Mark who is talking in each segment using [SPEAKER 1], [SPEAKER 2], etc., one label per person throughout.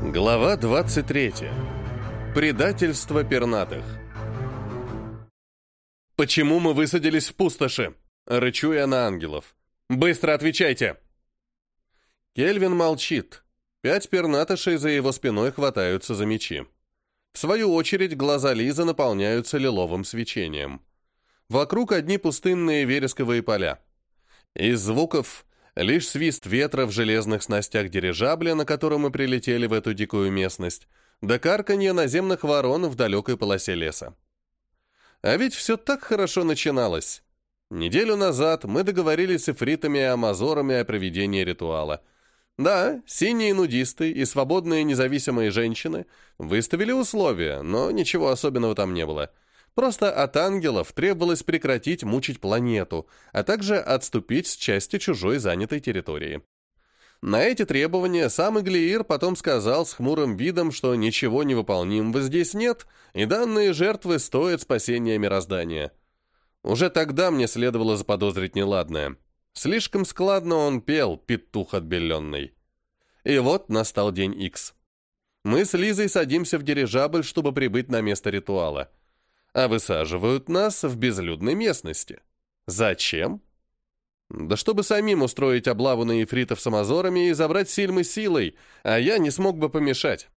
[SPEAKER 1] Глава 23. Предательство пернатых. «Почему мы высадились в пустоши?» — рычу я на ангелов. «Быстро отвечайте!» Кельвин молчит. Пять пернатышей за его спиной хватаются за мечи. В свою очередь глаза Лизы наполняются лиловым свечением. Вокруг одни пустынные вересковые поля. Из звуков лишь свист ветра в железных снастях дирижабля, на котором мы прилетели в эту дикую местность, да карканье наземных ворон в далекой полосе леса. А ведь все так хорошо начиналось. Неделю назад мы договорились с эфритами и амазорами о проведении ритуала. Да, синие нудисты и свободные независимые женщины выставили условия, но ничего особенного там не было — Просто от ангелов требовалось прекратить мучить планету, а также отступить с части чужой занятой территории. На эти требования сам Иглиир потом сказал с хмурым видом, что ничего невыполнимого здесь нет, и данные жертвы стоят спасения мироздания. Уже тогда мне следовало заподозрить неладное. Слишком складно он пел, петух отбеленный. И вот настал день Икс. Мы с Лизой садимся в дирижабль, чтобы прибыть на место ритуала а высаживают нас в безлюдной местности. Зачем? Да чтобы самим устроить облаву на ефритов с амазорами и забрать Сильмы силой, а я не смог бы помешать.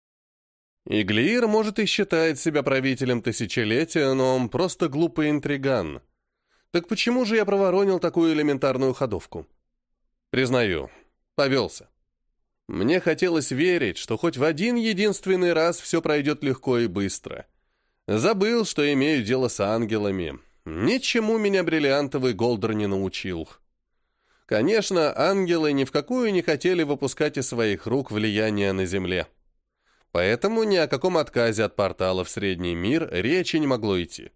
[SPEAKER 1] Иглиир, может, и считает себя правителем тысячелетия, но он просто глупый интриган. Так почему же я проворонил такую элементарную ходовку? Признаю, повелся. Мне хотелось верить, что хоть в один единственный раз все пройдет легко и быстро. Забыл, что имею дело с ангелами. Ничему меня бриллиантовый Голдер не научил. Конечно, ангелы ни в какую не хотели выпускать из своих рук влияние на Земле. Поэтому ни о каком отказе от портала в Средний мир речи не могло идти.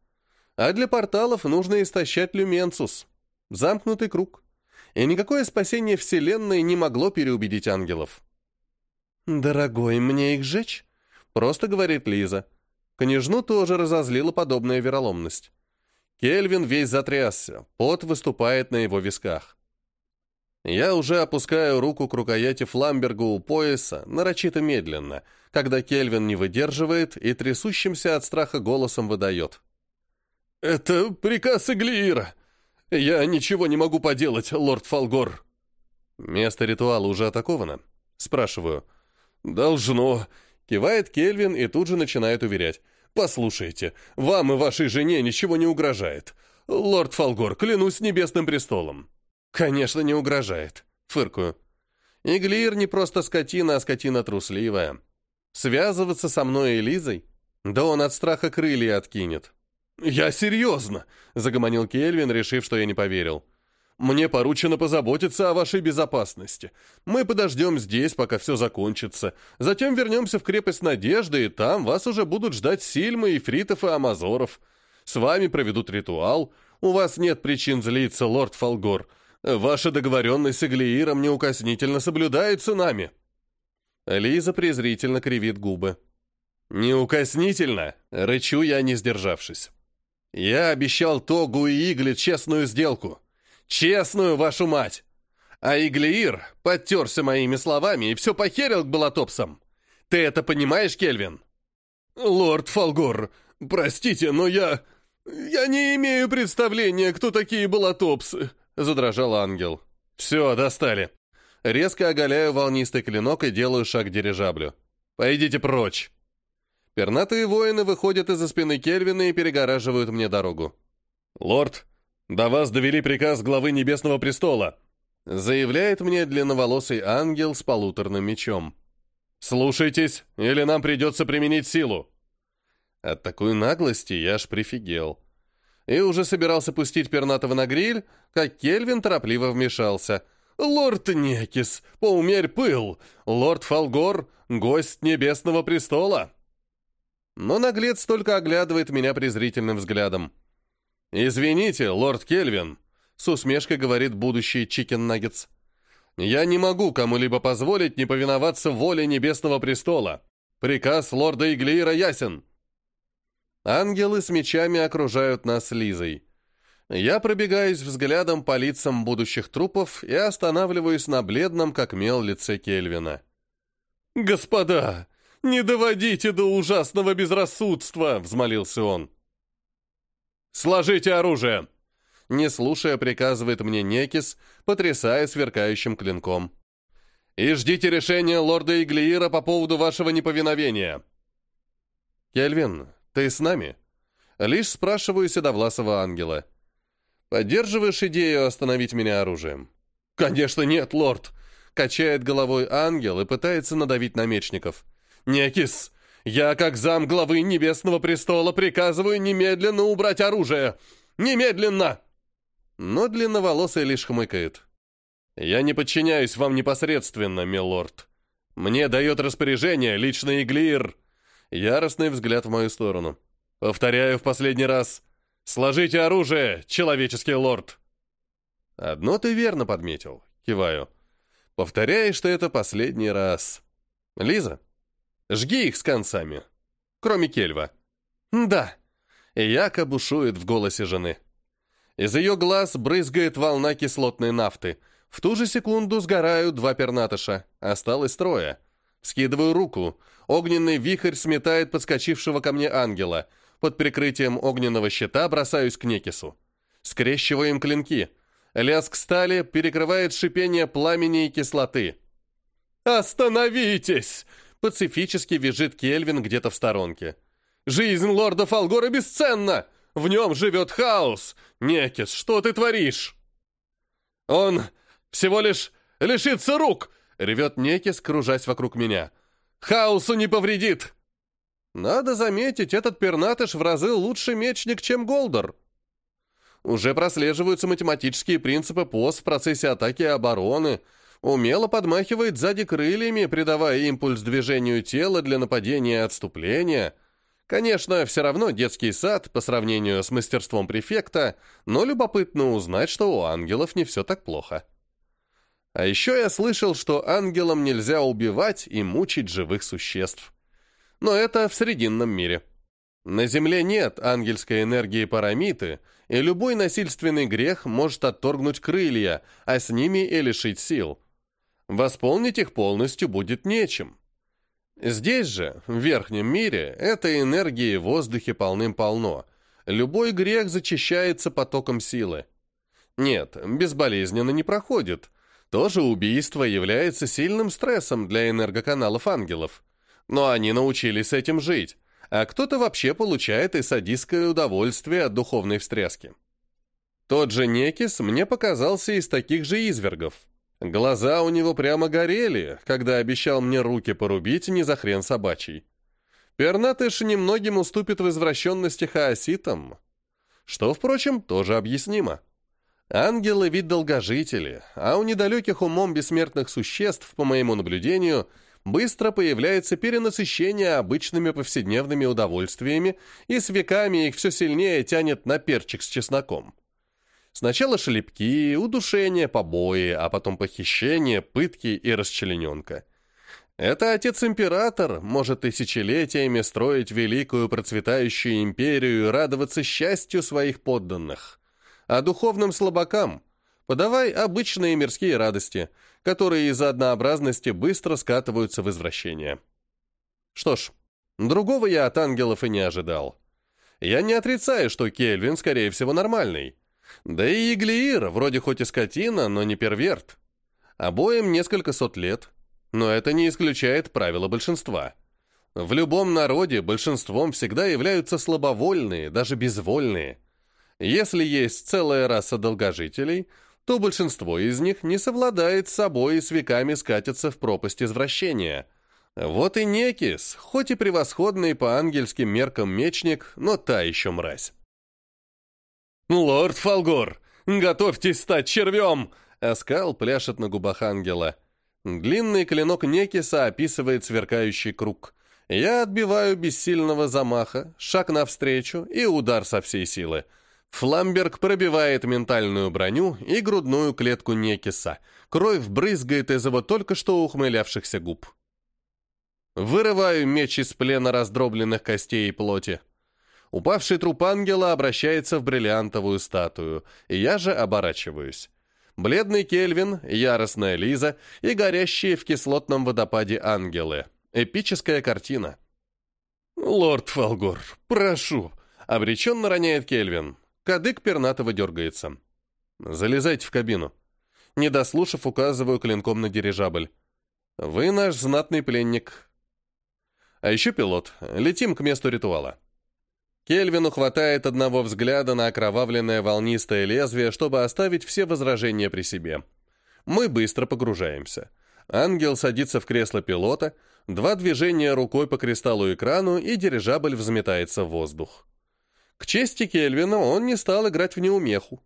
[SPEAKER 1] А для порталов нужно истощать люменцус. Замкнутый круг. И никакое спасение Вселенной не могло переубедить ангелов. «Дорогой, мне их жечь?» — просто говорит Лиза. Княжну тоже разозлила подобная вероломность. Кельвин весь затрясся, пот выступает на его висках. Я уже опускаю руку к рукояти фламберга у пояса, нарочито медленно, когда Кельвин не выдерживает и трясущимся от страха голосом выдает. «Это приказ Иглиира. Я ничего не могу поделать, лорд Фалгор». «Место ритуала уже атаковано?» Спрашиваю. «Должно», Кивает Кельвин и тут же начинает уверять. «Послушайте, вам и вашей жене ничего не угрожает. Лорд Фалгор, клянусь небесным престолом». «Конечно, не угрожает», — фыркую. «Иглир не просто скотина, а скотина трусливая. Связываться со мной и Лизой? Да он от страха крылья откинет». «Я серьезно», — загомонил Кельвин, решив, что я не поверил. Мне поручено позаботиться о вашей безопасности. Мы подождем здесь, пока все закончится. Затем вернемся в крепость Надежды, и там вас уже будут ждать Сильмы, Ифритов и Амазоров. С вами проведут ритуал. У вас нет причин злиться, лорд Фолгор. Ваша договоренность с Иглииром неукоснительно соблюдается нами». Лиза презрительно кривит губы. «Неукоснительно?» — рычу я, не сдержавшись. «Я обещал Тогу и Игле честную сделку». Честную, вашу мать! А Иглеир подтерся моими словами и все похерил к балатопсам. Ты это понимаешь, Кельвин? Лорд Фолгор, простите, но я... Я не имею представления, кто такие балатопсы, задрожал ангел. Все, достали. Резко оголяю волнистый клинок и делаю шаг к дирижаблю. Пойдите прочь. Пернатые воины выходят из-за спины Кельвина и перегораживают мне дорогу. «Лорд, «До вас довели приказ главы Небесного престола», заявляет мне длинноволосый ангел с полуторным мечом. «Слушайтесь, или нам придется применить силу». От такой наглости я аж прифигел. И уже собирался пустить пернатого на гриль, как Кельвин торопливо вмешался. «Лорд Некис, поумерь пыл! Лорд Фалгор — гость Небесного престола!» Но наглец только оглядывает меня презрительным взглядом. «Извините, лорд Кельвин», — с усмешкой говорит будущий Чикен Наггетс. «Я не могу кому-либо позволить не повиноваться воле Небесного Престола. Приказ лорда Иглиира ясен». Ангелы с мечами окружают нас Лизой. Я пробегаюсь взглядом по лицам будущих трупов и останавливаюсь на бледном, как мел, лице Кельвина. «Господа!» Не доводите до ужасного безрассудства!» — взмолился он. «Сложите оружие!» Не слушая, приказывает мне Некис, потрясая сверкающим клинком. «И ждите решения лорда Иглиира по поводу вашего неповиновения!» «Кельвин, ты с нами?» Лишь спрашиваю седовласого ангела. «Поддерживаешь идею остановить меня оружием?» «Конечно нет, лорд!» Качает головой ангел и пытается надавить на мечников. «Некис, я, как зам главы Небесного Престола, приказываю немедленно убрать оружие! Немедленно!» Но длинноволосый лишь хмыкает. «Я не подчиняюсь вам непосредственно, милорд. Мне дает распоряжение лично Иглир». Яростный взгляд в мою сторону. «Повторяю в последний раз. Сложите оружие, человеческий лорд!» «Одно ты верно подметил», — киваю. «Повторяешь что это последний раз. Лиза, жги их с концами. Кроме Кельва». «Да». Яка бушует в голосе жены. Из ее глаз брызгает волна кислотной нафты. В ту же секунду сгорают два пернатыша. Осталось трое. Скидываю руку. Огненный вихрь сметает подскочившего ко мне ангела. Под прикрытием огненного щита бросаюсь к Некису. Скрещиваем клинки — Лязг стали перекрывает шипение пламени и кислоты. «Остановитесь!» — пацифически визжит Кельвин где-то в сторонке. «Жизнь лорда Фалгора бесценна! В нем живет хаос! Некис, что ты творишь?» «Он всего лишь лишится рук!» — ревет Некис, кружась вокруг меня. «Хаосу не повредит!» Надо заметить, этот пернатыш в разы лучше мечник, чем Голдер. Уже прослеживаются математические принципы ПОС в процессе атаки и обороны. Умело подмахивает сзади крыльями, придавая импульс движению тела для нападения и отступления. Конечно, все равно детский сад по сравнению с мастерством префекта, но любопытно узнать, что у ангелов не все так плохо. А еще я слышал, что ангелам нельзя убивать и мучить живых существ. Но это в Срединном мире. На Земле нет ангельской энергии парамиты, и любой насильственный грех может отторгнуть крылья, а с ними и лишить сил. Восполнить их полностью будет нечем. Здесь же, в верхнем мире, этой энергии в воздухе полным-полно. Любой грех зачищается потоком силы. Нет, безболезненно не проходит. Тоже убийство является сильным стрессом для энергоканалов ангелов. Но они научились с этим жить а кто-то вообще получает и садистское удовольствие от духовной встряски. Тот же Некис мне показался из таких же извергов. Глаза у него прямо горели, когда обещал мне руки порубить не за хрен собачий. Пернатыш немногим уступит в извращенности хаоситам, что, впрочем, тоже объяснимо. Ангелы — вид долгожители, а у недалеких умом бессмертных существ, по моему наблюдению — быстро появляется перенасыщение обычными повседневными удовольствиями, и с веками их все сильнее тянет на перчик с чесноком. Сначала шлепки, удушение, побои, а потом похищение, пытки и расчлененка. Это отец-император может тысячелетиями строить великую процветающую империю и радоваться счастью своих подданных. А духовным слабакам подавай обычные мирские радости – которые из-за однообразности быстро скатываются в извращение. Что ж, другого я от ангелов и не ожидал. Я не отрицаю, что Кельвин, скорее всего, нормальный. Да и Иглиир, вроде хоть и скотина, но не перверт. Обоим несколько сот лет, но это не исключает правила большинства. В любом народе большинством всегда являются слабовольные, даже безвольные. Если есть целая раса долгожителей – то большинство из них не совладает с собой и с веками скатятся в пропасть извращения. Вот и Некис, хоть и превосходный по ангельским меркам мечник, но та еще мразь. «Лорд Фалгор, готовьтесь стать червем!» Оскал пляшет на губах ангела. Длинный клинок Некиса описывает сверкающий круг. Я отбиваю бессильного замаха, шаг навстречу и удар со всей силы — Фламберг пробивает ментальную броню и грудную клетку Некиса. Кровь брызгает из его только что ухмылявшихся губ. Вырываю меч из плена раздробленных костей и плоти. Упавший труп ангела обращается в бриллиантовую статую, и я же оборачиваюсь. Бледный Кельвин, яростная Лиза и горящие в кислотном водопаде ангелы. Эпическая картина. «Лорд Фалгор, прошу!» — обреченно роняет Кельвин. Кадык пернатого дергается. «Залезайте в кабину». Не дослушав, указываю клинком на дирижабль. «Вы наш знатный пленник». А еще пилот. Летим к месту ритуала. Кельвину хватает одного взгляда на окровавленное волнистое лезвие, чтобы оставить все возражения при себе. Мы быстро погружаемся. Ангел садится в кресло пилота, два движения рукой по кристаллу экрану, и дирижабль взметается в воздух. К чести Кельвина он не стал играть в неумеху.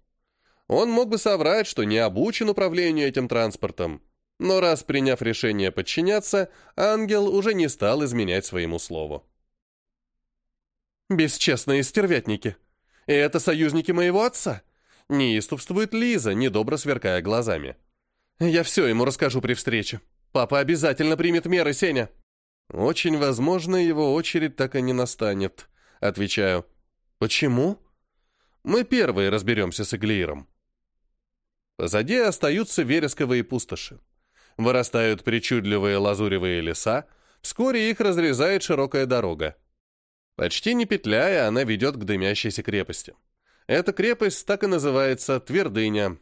[SPEAKER 1] Он мог бы соврать, что не обучен управлению этим транспортом, но раз приняв решение подчиняться, ангел уже не стал изменять своему слову. Бесчестные стервятники. И это союзники моего отца. Неистовствует Лиза, недобро сверкая глазами. Я все ему расскажу при встрече. Папа обязательно примет меры, Сеня. Очень возможно, его очередь так и не настанет. Отвечаю. Почему? Мы первые разберемся с Иглиером. Позади остаются вересковые пустоши. Вырастают причудливые лазуревые леса, вскоре их разрезает широкая дорога. Почти не петляя, она ведет к дымящейся крепости. Эта крепость так и называется Твердыня.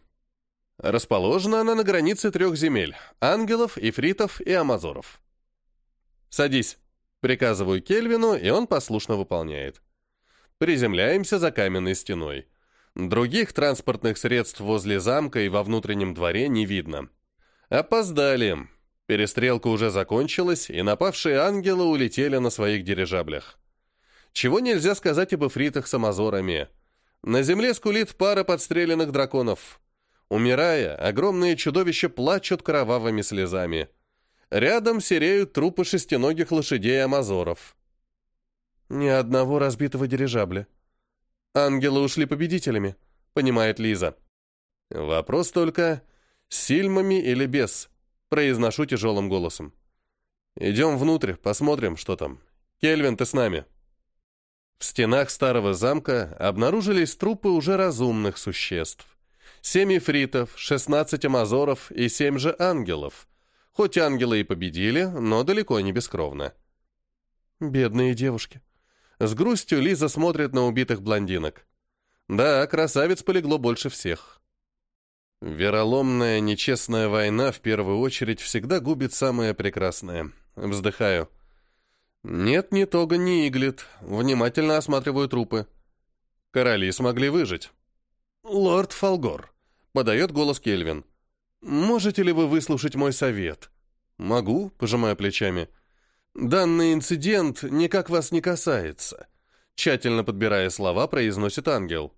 [SPEAKER 1] Расположена она на границе трех земель – ангелов, ифритов и амазоров. «Садись», – приказываю Кельвину, и он послушно выполняет. Приземляемся за каменной стеной. Других транспортных средств возле замка и во внутреннем дворе не видно. Опоздали. Перестрелка уже закончилась, и напавшие ангелы улетели на своих дирижаблях. Чего нельзя сказать об эфритах с амазорами. На земле скулит пара подстреленных драконов. Умирая, огромные чудовища плачут кровавыми слезами. Рядом сереют трупы шестиногих лошадей амазоров. Ни одного разбитого дирижабля. Ангелы ушли победителями, понимает Лиза. Вопрос только, с сильмами или без, произношу тяжелым голосом. Идем внутрь, посмотрим, что там. Кельвин, ты с нами. В стенах старого замка обнаружились трупы уже разумных существ. Семь эфритов, шестнадцать амазоров и семь же ангелов. Хоть ангелы и победили, но далеко не бескровно. Бедные девушки. С грустью Лиза смотрит на убитых блондинок. Да, красавиц полегло больше всех. Вероломная, нечестная война в первую очередь всегда губит самое прекрасное. Вздыхаю. Нет ни Тога, ни Иглит. Внимательно осматриваю трупы. Короли смогли выжить. «Лорд Фолгор», — подает голос Кельвин. «Можете ли вы выслушать мой совет?» «Могу», — пожимая плечами. «Данный инцидент никак вас не касается», — тщательно подбирая слова, произносит ангел.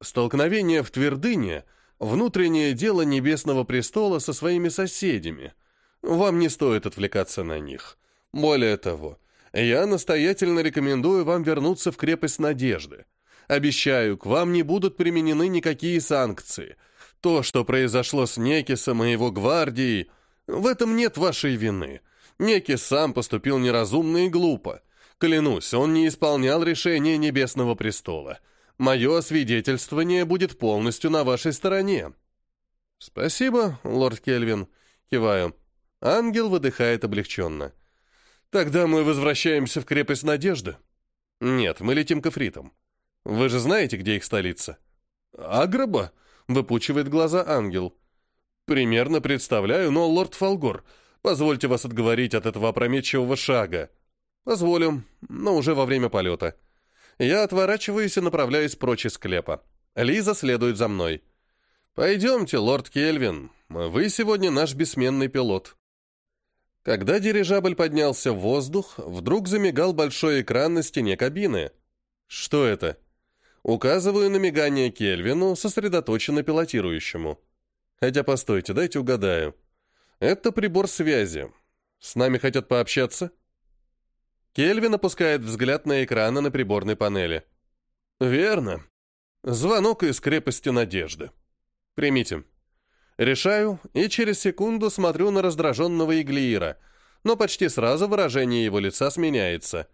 [SPEAKER 1] «Столкновение в Твердыне — внутреннее дело Небесного Престола со своими соседями. Вам не стоит отвлекаться на них. Более того, я настоятельно рекомендую вам вернуться в крепость Надежды. Обещаю, к вам не будут применены никакие санкции. То, что произошло с Некисом и его гвардией, в этом нет вашей вины. Некис сам поступил неразумно и глупо. Клянусь, он не исполнял решение Небесного престола. Мое освидетельствование будет полностью на вашей стороне. Спасибо, лорд Кельвин. Киваю. Ангел выдыхает облегченно. Тогда мы возвращаемся в крепость Надежды? Нет, мы летим к эфритам. Вы же знаете, где их столица? Аграба? Выпучивает глаза ангел. Примерно представляю, но, лорд Фолгор, позвольте вас отговорить от этого опрометчивого шага. Позволю, но уже во время полета. Я отворачиваюсь и направляюсь прочь из склепа. Лиза следует за мной. «Пойдемте, лорд Кельвин, вы сегодня наш бессменный пилот». Когда дирижабль поднялся в воздух, вдруг замигал большой экран на стене кабины. Что это? Указываю на мигание Кельвину, сосредоточенно пилотирующему. Хотя, постойте, дайте угадаю. Это прибор связи. С нами хотят пообщаться? Кельвин опускает взгляд на экраны на приборной панели. Верно. Звонок из крепости Надежды. Примите. Решаю и через секунду смотрю на раздраженного Иглиира, но почти сразу выражение его лица сменяется.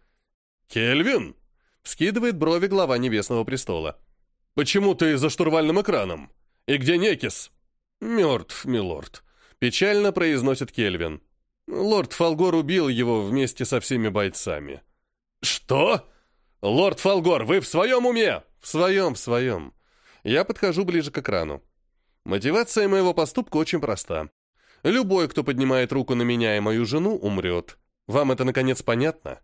[SPEAKER 1] «Кельвин!» — вскидывает брови глава Небесного Престола. «Почему ты за штурвальным экраном? И где Некис?» «Мертв, милорд», — печально произносит Кельвин. Лорд Фолгор убил его вместе со всеми бойцами. Что? Лорд Фолгор, вы в своем уме? В своем, в своем. Я подхожу ближе к экрану. Мотивация моего поступка очень проста. Любой, кто поднимает руку на меня и мою жену, умрет. Вам это, наконец, понятно?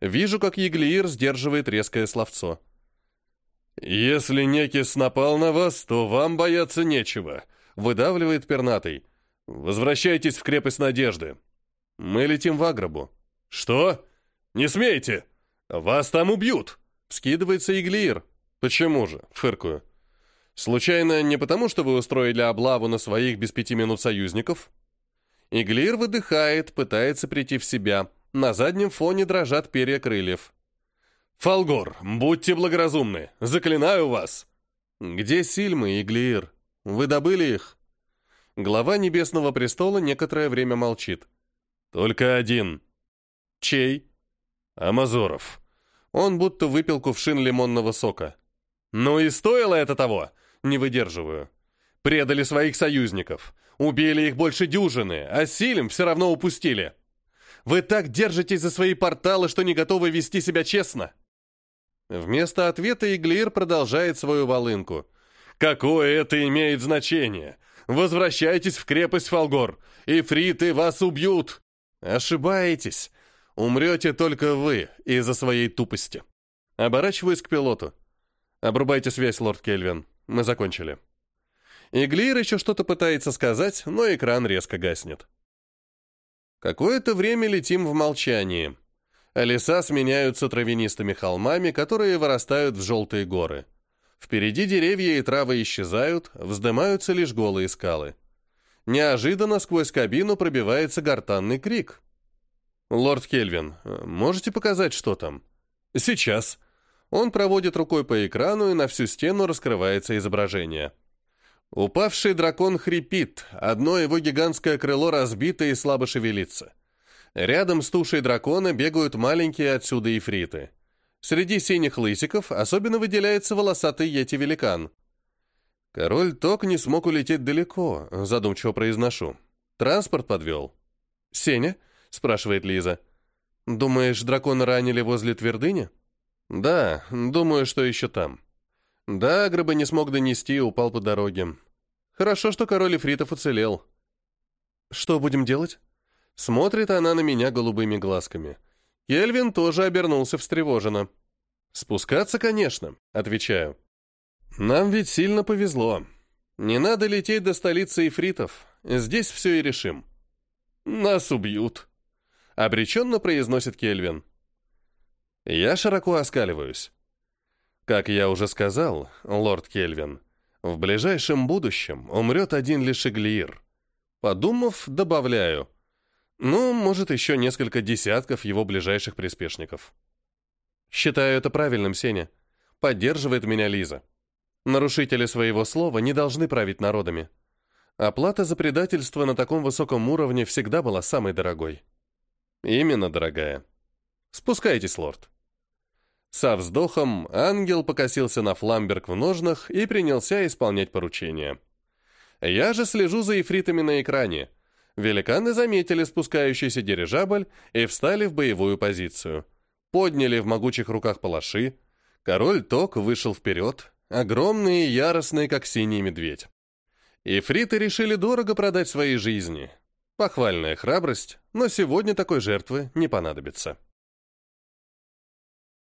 [SPEAKER 1] Вижу, как Еглиир сдерживает резкое словцо. «Если Некис напал на вас, то вам бояться нечего», — выдавливает пернатый. «Возвращайтесь в крепость Надежды. Мы летим в Аграбу». «Что? Не смейте! Вас там убьют!» — вскидывается Иглиир. «Почему же?» — фыркую. «Случайно не потому, что вы устроили облаву на своих без пяти минут союзников?» Иглир выдыхает, пытается прийти в себя. На заднем фоне дрожат перья крыльев. «Фалгор, будьте благоразумны! Заклинаю вас!» «Где Сильмы, Иглир? Вы добыли их?» Глава Небесного Престола некоторое время молчит. «Только один». «Чей?» «Амазоров». Он будто выпил кувшин лимонного сока. «Ну и стоило это того!» Не выдерживаю. «Предали своих союзников. Убили их больше дюжины, а Силим все равно упустили. Вы так держитесь за свои порталы, что не готовы вести себя честно». Вместо ответа Иглир продолжает свою волынку. «Какое это имеет значение? Возвращайтесь в крепость Фалгор, и фриты вас убьют!» «Ошибаетесь. Умрете только вы из-за своей тупости». Оборачиваюсь к пилоту. «Обрубайте связь, лорд Кельвин. Мы закончили». Иглир еще что-то пытается сказать, но экран резко гаснет. Какое-то время летим в молчании. Леса сменяются травянистыми холмами, которые вырастают в желтые горы. Впереди деревья и травы исчезают, вздымаются лишь голые скалы. Неожиданно сквозь кабину пробивается гортанный крик. «Лорд Кельвин, можете показать, что там?» «Сейчас». Он проводит рукой по экрану, и на всю стену раскрывается изображение. Упавший дракон хрипит, одно его гигантское крыло разбито и слабо шевелится. Рядом с тушей дракона бегают маленькие отсюда ифриты. Среди синих лысиков особенно выделяется волосатый йети-великан. Король Ток не смог улететь далеко, задумчиво произношу. Транспорт подвел. «Сеня?» — спрашивает Лиза. «Думаешь, дракона ранили возле твердыни?» «Да, думаю, что еще там». Да, гробы не смог донести, упал по дороге. Хорошо, что король Ифритов уцелел. «Что будем делать?» Смотрит она на меня голубыми глазками. Кельвин тоже обернулся встревоженно. «Спускаться, конечно», — отвечаю. «Нам ведь сильно повезло. Не надо лететь до столицы Ифритов. Здесь все и решим». «Нас убьют», — обреченно произносит Кельвин. Я широко оскаливаюсь. Как я уже сказал, лорд Кельвин, в ближайшем будущем умрет один лишь Иглиир. Подумав, добавляю — ну, может, еще несколько десятков его ближайших приспешников. Считаю это правильным, Сеня. Поддерживает меня Лиза. Нарушители своего слова не должны править народами. Оплата за предательство на таком высоком уровне всегда была самой дорогой. Именно, дорогая. Спускайтесь, лорд. Со вздохом ангел покосился на фламберг в ножнах и принялся исполнять поручение. Я же слежу за эфритами на экране — Великаны заметили спускающийся дирижабль и встали в боевую позицию. Подняли в могучих руках палаши. Король Ток вышел вперед, огромный и яростный, как синий медведь. И фриты решили дорого продать свои жизни. Похвальная храбрость, но сегодня такой жертвы не понадобится.